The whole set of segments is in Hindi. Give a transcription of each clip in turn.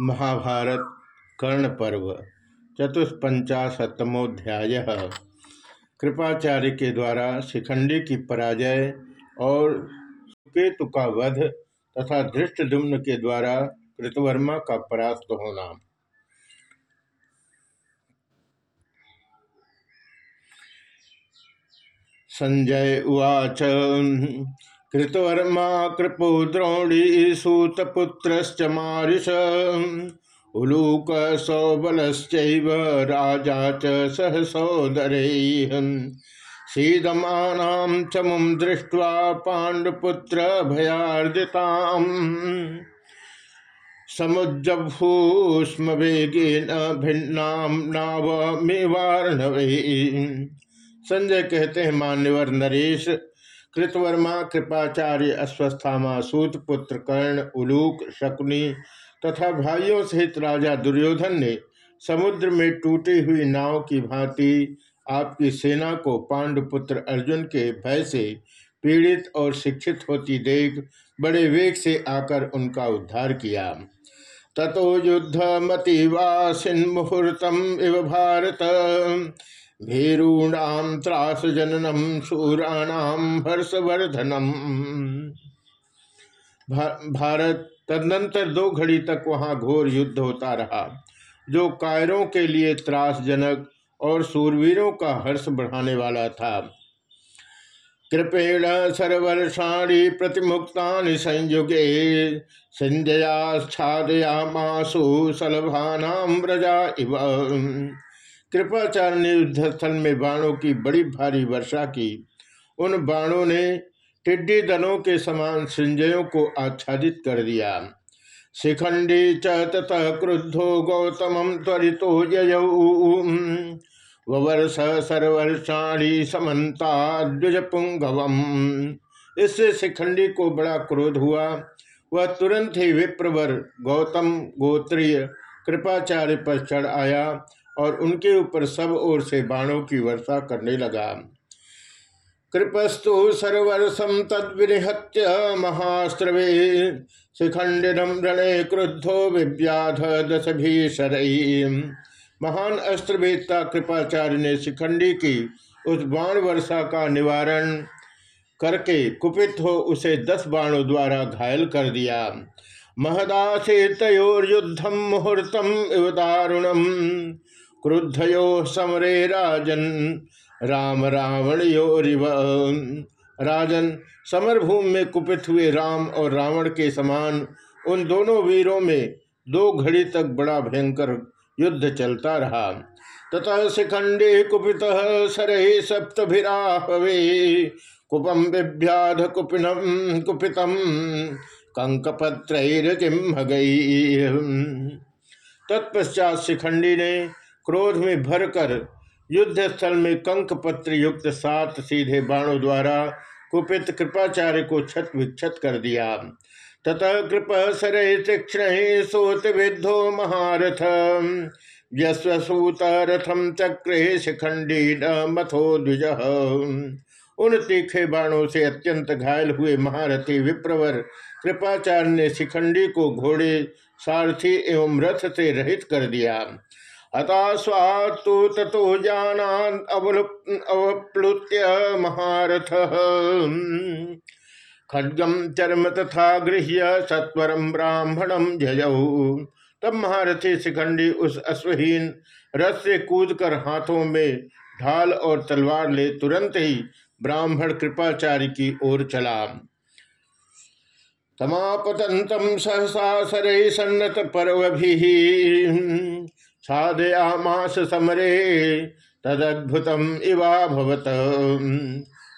महाभारत कर्ण पर्व, चतुष्पंचाशतमोध्याय। कृपाचार्य के द्वारा शिखंडी की पराजय और सुकेतु का वध तथा धृष्टदुम्न के द्वारा कृतवर्मा का परास्त होना। संजय उवाच कृतवर्मा कृपो द्रोणी सूतपुत्रश्च मारिष। उलूक सौबलश्चैव राजा च सह सोदरैः सीदमानां च मुं दृष्ट्वा पाण्डुपुत्र भयार्दिताम् समुज्जभूष्म वेगेन भिन्नाम नावमेवार्णवे। संजय कहते हैं, मान्यवर नरेश कृतवर्मा कृपाचार्य अश्वस्थामा सूतपुत्र कर्ण उलूक शकुनी तथा भाइयों सहित राजा दुर्योधन ने समुद्र में टूटी हुई नाव की भांति आपकी सेना को पांडुपुत्र अर्जुन के भय से पीड़ित और शिक्षित होती देख बड़े वेग से आकर उनका उद्धार किया। ततो युद्ध मतिवासिन मुहूर्तम इव भारत। भीरूणाम त्रास जननम शूराणाम हर्षवर्धनम भारत तदनंतर दो घड़ी तक वहाँ घोर युद्ध होता रहा, जो कायरों के लिए त्रासजनक और सूरवीरों का हर्ष बढ़ाने वाला था। कृपेण सर्वर्षाणी प्रतिमुक्ता संयुगे मासु सलभानाम व्रजा इव। कृपाचार्य ने युद्धस्थल में बाणों की बड़ी भारी वर्षा की। उन बाणों ने टिड्डी दलों के समान संजयों को आच्छादित कर दिया। शिखंडी च ततः क्रुद्धो गौतम त्वरितो जयवर्ष सर्वर्षाणी समन्ता द्विज पुंगवम इससे शिखंडी को बड़ा क्रोध हुआ। वह तुरंत ही विप्रवर गौतम गोत्रीय कृपाचार्य पर चढ़ आया। और उनके ऊपर सब ओर से बाणों की वर्षा करने लगा। कृपस्तु सर्वर्षम तद्विहत्य महास्त्रवे शिखंडिनम रणे क्रुद्धो विव्याध दस महान अस्त्रवेदता कृपाचार्य ने शिखंडी की उस बाण वर्षा का निवारण करके कुपित हो उसे दस बाणों द्वारा घायल कर दिया। महदासे तयोर युद्धम मुहूर्तम इव दारुणम। क्रुद्धयो समरे राजन, राम रावण योरिव राजन, समरभूमि में कुपित हुए राम और रावण के समान उन दोनों वीरों में दो घड़ी तक बड़ा भयंकर युद्ध चलता रहा। तथा शिखंडे कुपित सरहे सप्तभिराहवे कुपम विभ्याध कुपिनम कुपितम कंकपत्रम गई तत्पश्चात शिखंडी ने क्रोध में भरकर, युद्ध स्थल में कंक पत्र युक्त सात सीधे बाणों द्वारा कुपित कृपाचार्य को छत विक्षत कर दिया। ततः कृप सर तीक्षण सोत विद्धो महारथ। यस्वसूत रथम चक्रे शिखंडी मथो द्विज। उन तीखे बाणों से अत्यंत घायल हुए महारथी विप्रवर कृपाचार्य ने शिखंडी को घोड़े, सारथी एवं रथ से रहित कर दिया। हता स्वात्तु ततो जानान अवप्लुत्य महारथ। खड्गम चर्म तथा गृह्य सत्वरम ब्राह्मणम जयऊ तब महारथी शिखंडी उस अश्वहीन रथ से कूदकर हाथों में ढाल और तलवार ले तुरंत ही ब्राह्मण कृपाचार्य की ओर चला। तमापतंतम सहसा सरे सन्नत पर्व भी साधयामास समरे, तदद्भुतम इवा भवत।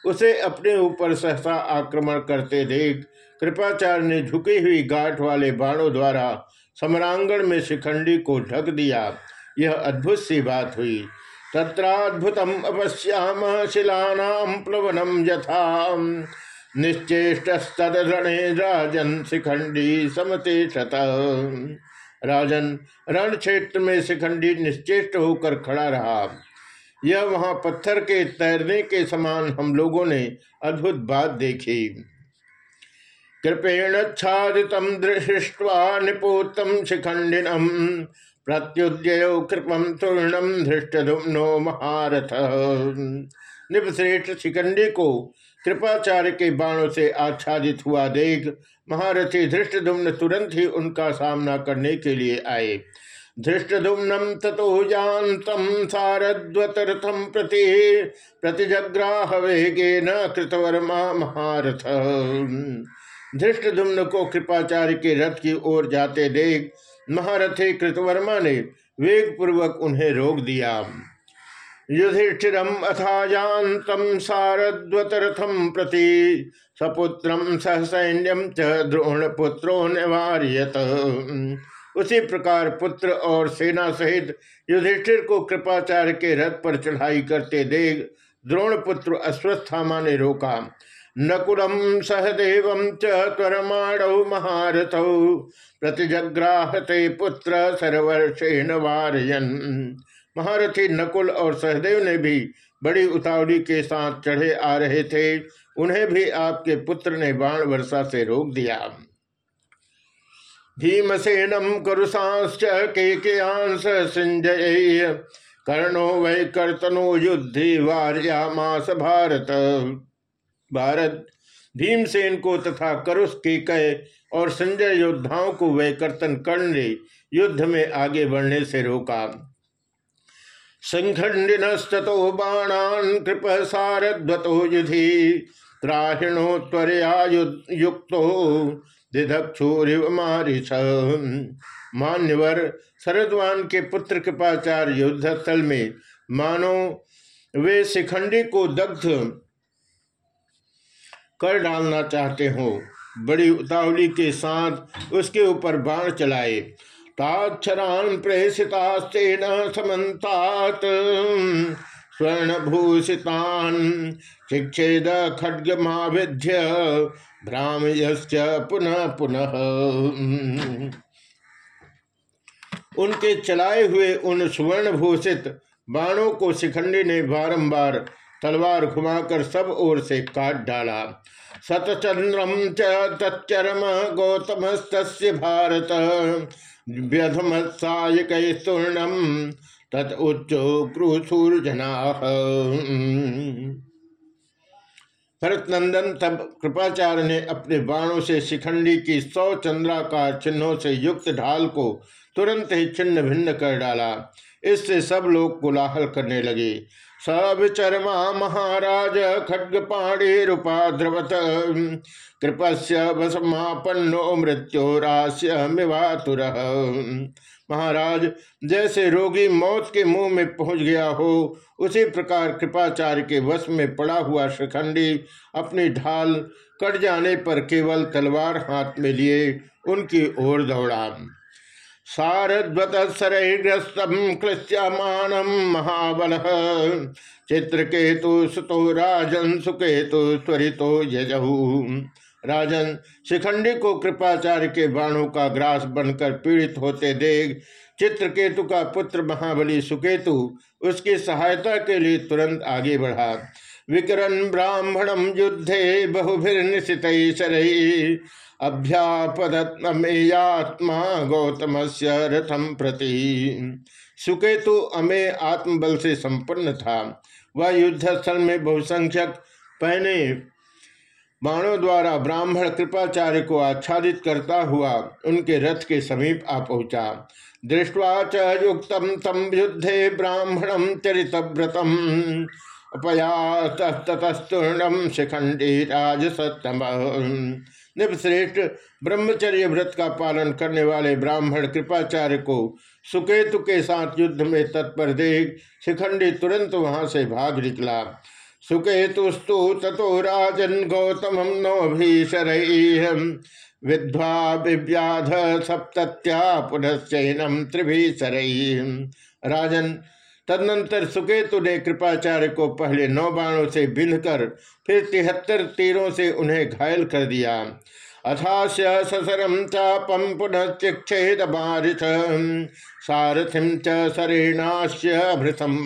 उसे अपने ऊपर सहसा आक्रमण करते देख, कृपाचार्य ने झुकी हुई गांठ वाले बाणों द्वारा सम्रांगण में शिखंडी को ढक दिया। यह अद्भुत सी बात हुई। तत्राद्भुतम अपश्याम शिलानाम प्लवनम यथा। निश्चेष्टस्तरणे राजन शिखंडी समते शत राजन रण क्षेत्र में शिखंडी निश्चेष्ट होकर खड़ा रहा। यह वहाँ पत्थर के तैरने के समान हम लोगों ने अद्भुत बात देखी। कृपेणच्छादित दृष्टवा निपोतम शिखंडिनम प्रत्युदय कृपम तूर्णम धृष्टधुम्नो महारथ। निपश्रेष्ठ शिखंडी को कृपाचार्य के बाणों से आच्छादित हुआ देख महारथी धृष्टधुम्न तुरंत ही उनका सामना करने के लिए आए। धृष्टधुम्नम ततो जानतम सारद्वतरथम प्रति प्रतिजग्राह वेगे न कृतवर्मा महारथ। धृष्टधुम्न को कृपाचार्य के रथ की ओर जाते देख महारथी कृतवर्मा ने वेग पूर्वक उन्हें रोक दिया। युधिष्ठिरम अथाजातम सारद्वतरथम प्रति सपुत्रम सहसैन्यम च द्रोण पुत्रो निवार्यत। उसी प्रकार पुत्र और सेना सहित युधिष्ठिर को कृपाचार्य के रथ पर चढ़ाई करते देख द्रोण पुत्र अश्वस्थामा ने रोका। नकुलम सहदेव चरमाणौ महारथौ प्रतिजग्राहते पुत्र सर्वर्षेण वारयन। महारथी नकुल और सहदेव ने भी बड़ी उतावली के साथ चढ़े आ रहे थे। उन्हें भी आपके पुत्र ने बाण वर्षा से रोक दिया। भीमसेनम कुरुसांश्च केकेयांश सिंजय कर्णो वै कर्तनो युद्धि वार्यामास भारत। भारत भीमसेन को तथा करुष के कय और संजय योद्धाओं को वह कर्तन कर्ण ने युद्ध में आगे बढ़ने से रोका। संखंडिनस्तो बाणान कृप सारद्वतो युधि त्राहिणो त्वरया युक्तो दिधक्षुरिव मारिष मान्यवर शरदवान के पुत्र कृपाचार्य युद्ध स्थल में मानो वे शिखंडी को दग्ध कर डालना चाहते हो, बड़ी उतावली के साथ उसके ऊपर बाण चलाए। ताक्षरान प्रेषितास्तेन समन्तात। स्वर्णभूषितान शिक्षेद खड्गमाविध्य भ्रामयश्च पुनः पुनः। उनके चलाए हुए उन सुवर्णभूषित बाणों को शिखंडी ने बारंबार तलवार घुमाकर सब ओर से काट डाला। शतचंद्रम च तच्चरम गौतम भारत। व्यधमत्सायक स्तूर्णम तत् उच्चो क्रूसूर्जना। भरत नंदन तब कृपाचार्य ने अपने बाणों से शिखंडी की सौ चंद्राकार चिन्हों से युक्त ढाल को तुरंत ही छिन्न भिन्न कर डाला। इससे सब लोग कोलाहल करने लगे। सब चरमा महाराज खड्ग पाणी रूपाद्रवत, कृपस्य वसमापन्नो मृत्योरास्य मिवातुर। महाराज, जैसे रोगी मौत के मुँह में पहुँच गया हो, उसी प्रकार कृपाचार्य के वश में पड़ा हुआ शिखंडी अपनी ढाल कट जाने पर केवल तलवार हाथ में लिए, उनकी ओर दौड़ा। सारद्वतरग्रस्तम क्लिश्यमानम महाबल। चित्रकेतु सुतो राजन, सुकेतु स्वरितो यजहू। राजन, शिखंडी को कृपाचार्य के बाणों का ग्रास बनकर पीड़ित होते देख, चित्रकेतु का पुत्र महाबली सुकेतु, उसकी सहायता के लिए तुरंत आगे बढ़ा। विकरण ब्राह्मणम युद्धे शरही अभ्यापदत्मेयात्मा गौतम से रथम प्रति। सुकेतु अमे आत्मबल से संपन्न था। वह युद्ध स्थल में बहुसंख्यक पहने बाणों द्वारा ब्राह्मण कृपाचार्य को आच्छादित करता हुआ उनके रथ के समीप आ पहुँचा। दृष्टवा च तम युद्धे ब्राह्मणम चरितव्रतम। अपयातस्तूर्णम शिखंडी राजसतम निपश्रेष्ठ ब्रह्मचर्य व्रत का पालन करने वाले ब्राह्मण कृपाचार्य को सुकेतु के साथ युद्ध में तत्पर देख शिखंडी तुरंत वहाँ से भाग निकला। सुकेतुस्तु ततो राजन गौतम नो भीषर। विद्वा विव्याध सप्त्या पुनश्चैनम त्रिभीषर। राजन तदनंतर सुकेतु ने कृपाचार्य को पहले नौ बाणों से बिंध कर फिर तिहत्तर तीरों से उन्हें घायल कर दिया। अथास्य ससरम चापम पुनः चिक्षेद बारिश सारथिम च भृतम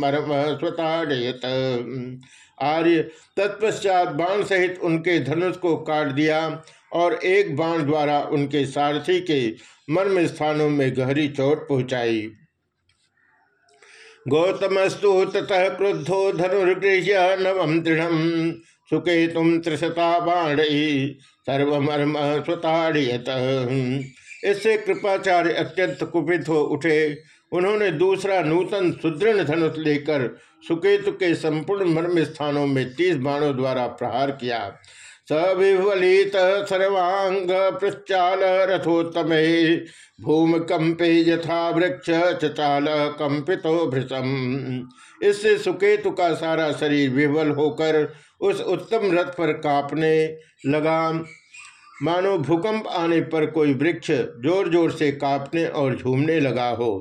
स्वताड़यत। आर्य तत्पश्चात बाण सहित उनके धनुष को काट दिया और एक बाण द्वारा उनके सारथी के मर्म स्थानों में गहरी चोट पहुंचाई। गौतमस्तु ततः क्रुद्धो धनुर्गृह्य नवम दृढ़। सुके तुम त्रिशता बाण, सर्वमर्म स्वताड़ियत। इससे कृपाचार्य अत्यंत कुपित हो उठे। उन्होंने दूसरा नूतन सुदृढ़ धनुष लेकर सुकेतु के संपूर्ण मर्म स्थानों में तीस बाणों द्वारा प्रहार किया। सविवलित सर्वांग प्रचाल रथोत्तम। भूमिकंपे यथा वृक्ष चचाल कंपितो भृतम इससे सुकेतु का सारा शरीर विवल होकर उस उत्तम रथ पर कांपने लगा। मानो भूकंप आने पर कोई वृक्ष ज़ोर ज़ोर से कांपने और झूमने लगा हो।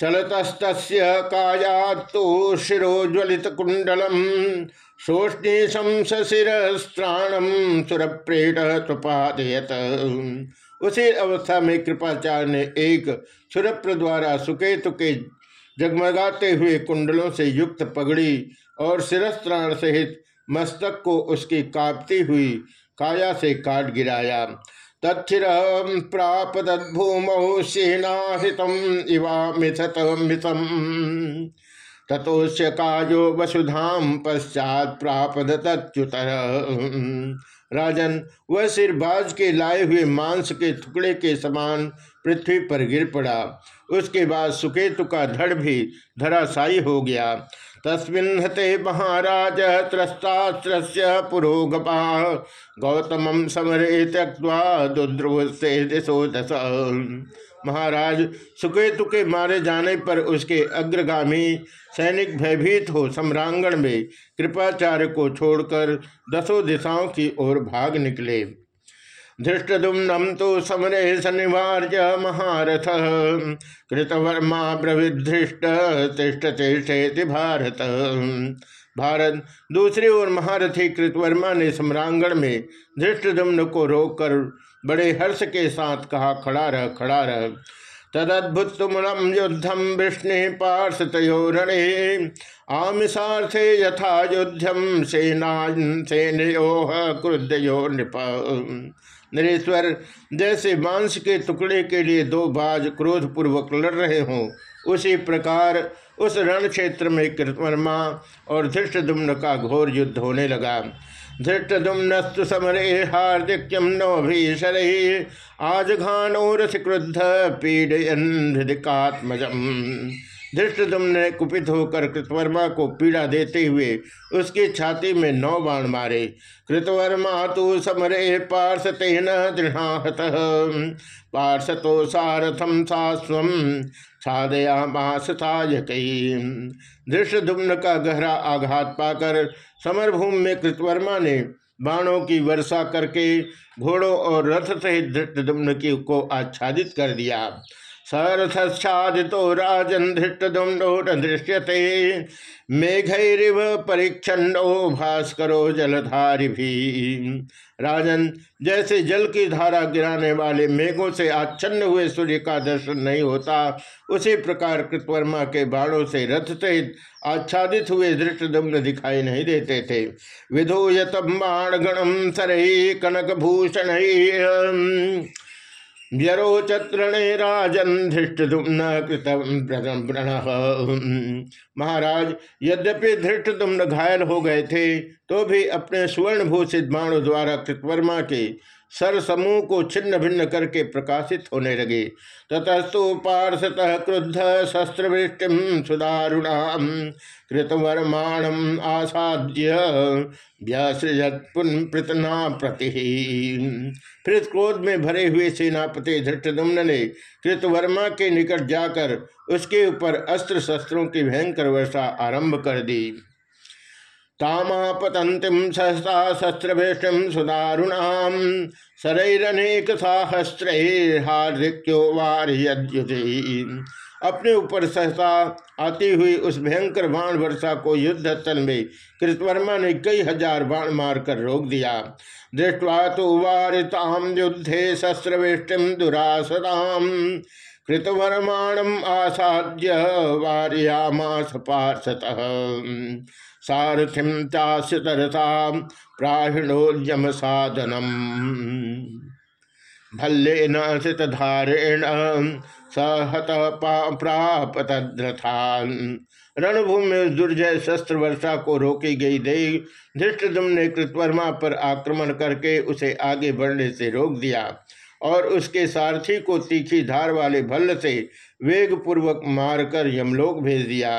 चलतस्त काया तो शिरोज्वलित कुंडलम त्वपादयत उसी अवस्था में कृपाचार्य ने एक सुरप्र द्वारा सुकेतु के जगमगाते हुए कुंडलों से युक्त पगड़ी और शिरस्त्राण सहित मस्तक को उसकी कांपती हुई काया से काट गिराया। इवा मिथत मिथम वसुधाम पश्चात प्रापद राजन, वह सिरबाज के लाए हुए मांस के टुकड़े के समान पृथ्वी पर गिर पड़ा। उसके बाद सुकेतु का धड़ भी धराशायी हो गया। तस्मिन् हते महाराज त्रस्तास्त्र पुरोगपा। गौतम समरे त्यक्वा दुद्रुव से दिशो दस महाराज सुकेतु के मारे जाने पर उसके अग्रगामी सैनिक भयभीत हो सम्रांगण में कृपाचार्य को छोड़कर दसों दिशाओं की ओर भाग निकले। धृष्टुम्नम तो समरे सन्निवार्य महारथ। कृतवर्मा प्रविधृष्ट तिष्ट तिष्ठेति भारत। भारत, दूसरी ओर महारथी कृतवर्मा ने सम्रांगण में धृष्टुम्न को रोककर बड़े हर्ष के साथ कहा, खड़ा रह खड़ा रह। तदद्भुत तुमरम युद्धम विष्णु पार्षतोरणे आमिषार्थे यथा युद्धम सेना सेनो क्रुद्धयो नृप नरेश्वर, जैसे मांस के टुकड़े के लिए दो बाज क्रोध पूर्वक लड़ रहे हों, उसी प्रकार उस रण क्षेत्र में कृतवर्मा और धृष्टदुम्न का घोर युद्ध होने लगा। धृष्टदुम्नस्तु समरे हार्दिक्यम नवभीषर आज घानो रथ क्रुद्ध पीड़यन धृष्टदुम ने कुपित होकर कृतवर्मा को पीड़ा देते हुए उसकी छाती में नौ बाण मारे। कृतवर्मा तो समरे पार्षतेन दृढ़ाहत। पार्षतो सारथम सास्व छादया मास धृष्टुम्न का गहरा आघात पाकर समरभूमि में कृतवर्मा ने बाणों की वर्षा करके घोड़ों और रथ सहित धृष्टुम्न की को आच्छादित कर दिया। सरथादितो राजन धृष्टुम्नो दृश्यते मेघरिव परीक्षणो भास्करो जलधारि भी राजन, जैसे जल की धारा गिराने वाले मेघों से आच्छन्न हुए सूर्य का दर्शन नहीं होता, उसी प्रकार कृतवर्मा के बाणों से रथ सहित आच्छादित हुए धृष्ट दृष्टदम्न दिखाई नहीं देते थे। विधोयतम बाण गणम सरही कनक भूषण व्यरोचत्रणे राजन धृष्टुम्न कृतम महाराज, यद्यपि धृष्टुम्न घायल हो गए थे तो भी अपने सुवर्ण भूषित बाणों द्वारा कृतवर्मा के सर समूह को छिन्न भिन्न करके प्रकाशित होने लगे। ततस्तु पार्षतः क्रुद्ध शस्त्रवृष्टि सुदारुणाम कृतवर्माणम आसाद्य व्यासृजत पुनः प्रति। फिर क्रोध में भरे हुए सेनापति धृष्टदुम्न ने कृतवर्मा के निकट जाकर उसके ऊपर अस्त्र शस्त्रों की भयंकर वर्षा आरंभ कर दी। तामापतंतिम सहसा शस्त्रभेष्टिम सुदारुणाम शरैरनेक साहस्रैर्हार्दिक्यो वार्युति अपने ऊपर सहसा आती हुई उस भयंकर बाण वर्षा को युद्ध स्थल में कृतवर्मा ने कई हज़ार बाण मारकर रोक दिया। दृष्टवा तो वारिताम युद्धे शस्त्रवेष्टिम दुरासताम कृतवर्माणम आसाद्य वार्यामास पार्षत। सारथिम चाश्यतरता प्राहिणोद्यम साधनम न धारेण सहत प्रापतद्रथान। रणभूमि में दुर्जय शस्त्र वर्षा को रोकी गई देख धृष्टुम ने कृतवर्मा पर आक्रमण करके उसे आगे बढ़ने से रोक दिया और उसके सारथी को तीखी धार वाले भल्ल से वेग पूर्वक मारकर यमलोक भेज दिया।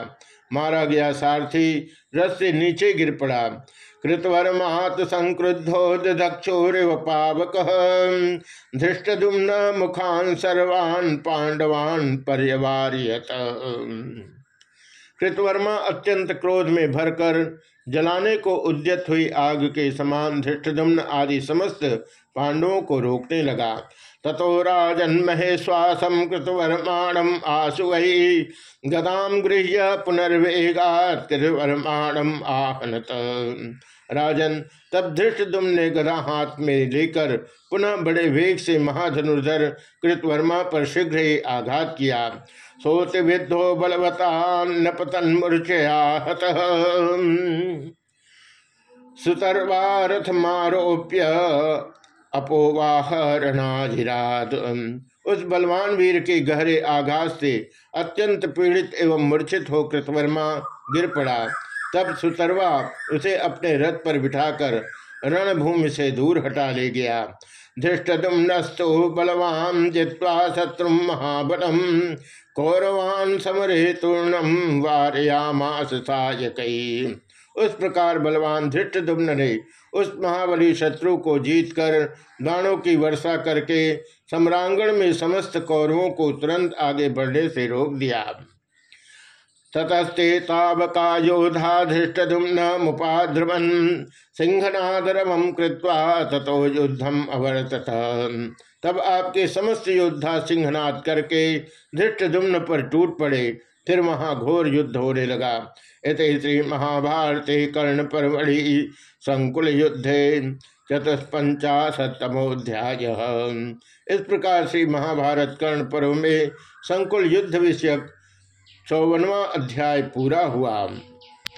मारा गया सारथी रथ से नीचे गिर पड़ा। कृतवर्मात संक्रुद्धो दक्षोरिव पावक। धृष्टुम्न मुखान सर्वान पांडवान पर्यवारियत। कृतवर्मा अत्यंत क्रोध में भरकर जलाने को उद्यत हुई आग के समान धृष्टुम्न आदि समस्त पांडवों को रोकने लगा। ततो राजन महेश्वासम कृतवर्माणम आसु वही गदाम गृह्य पुनर्वेगा कृतवर्माणम आहनत। राजन तब धृष्टुम ने गदा हाथ में लेकर पुनः बड़े वेग से महाधनुर्धर कृतवर्मा पर शीघ्र ही आघात किया। सोच विद्धो बलवता नपतन मूर्छया सुतर्वारथ मारोप्य अपोवाहरणाधिरात उस बलवान वीर के गहरे आघात से अत्यंत पीड़ित एवं मूर्छित हो कृतवर्मा गिर पड़ा। तब सुतरवा उसे अपने रथ पर बिठाकर रणभूमि से दूर हटा ले गया। धृष्टुम नस्तु बलवान जित्वा शत्रु महाबलम कौरवान समरे तूर्णम वारयामास उस प्रकार बलवान धृष्ट दुम्न ने उस महाबली शत्रु को जीतकर दानों की वर्षा करके सम्रांगण में समस्त कौरवों को तुरंत आगे बढ़ने से रोक दिया। ततस्ते तावका योधा धृष्टुम्न मुपाध्रुवन सिंहनादरवम कृत्वा ततो युद्धम अवर्तत। तब आपके समस्त योद्धा सिंहनाद करके धृष्टुम्न पर टूट पड़े। फिर वहाँ घोर युद्ध होने लगा। इत श्री महाभारती कर्ण परवड़ी संकुल युद्धे चतुष्पंचाशतमोध्याय इस प्रकार श्री महाभारत कर्ण पर्व में संकुल युद्ध विषयक चौवनवा अध्याय पूरा हुआ।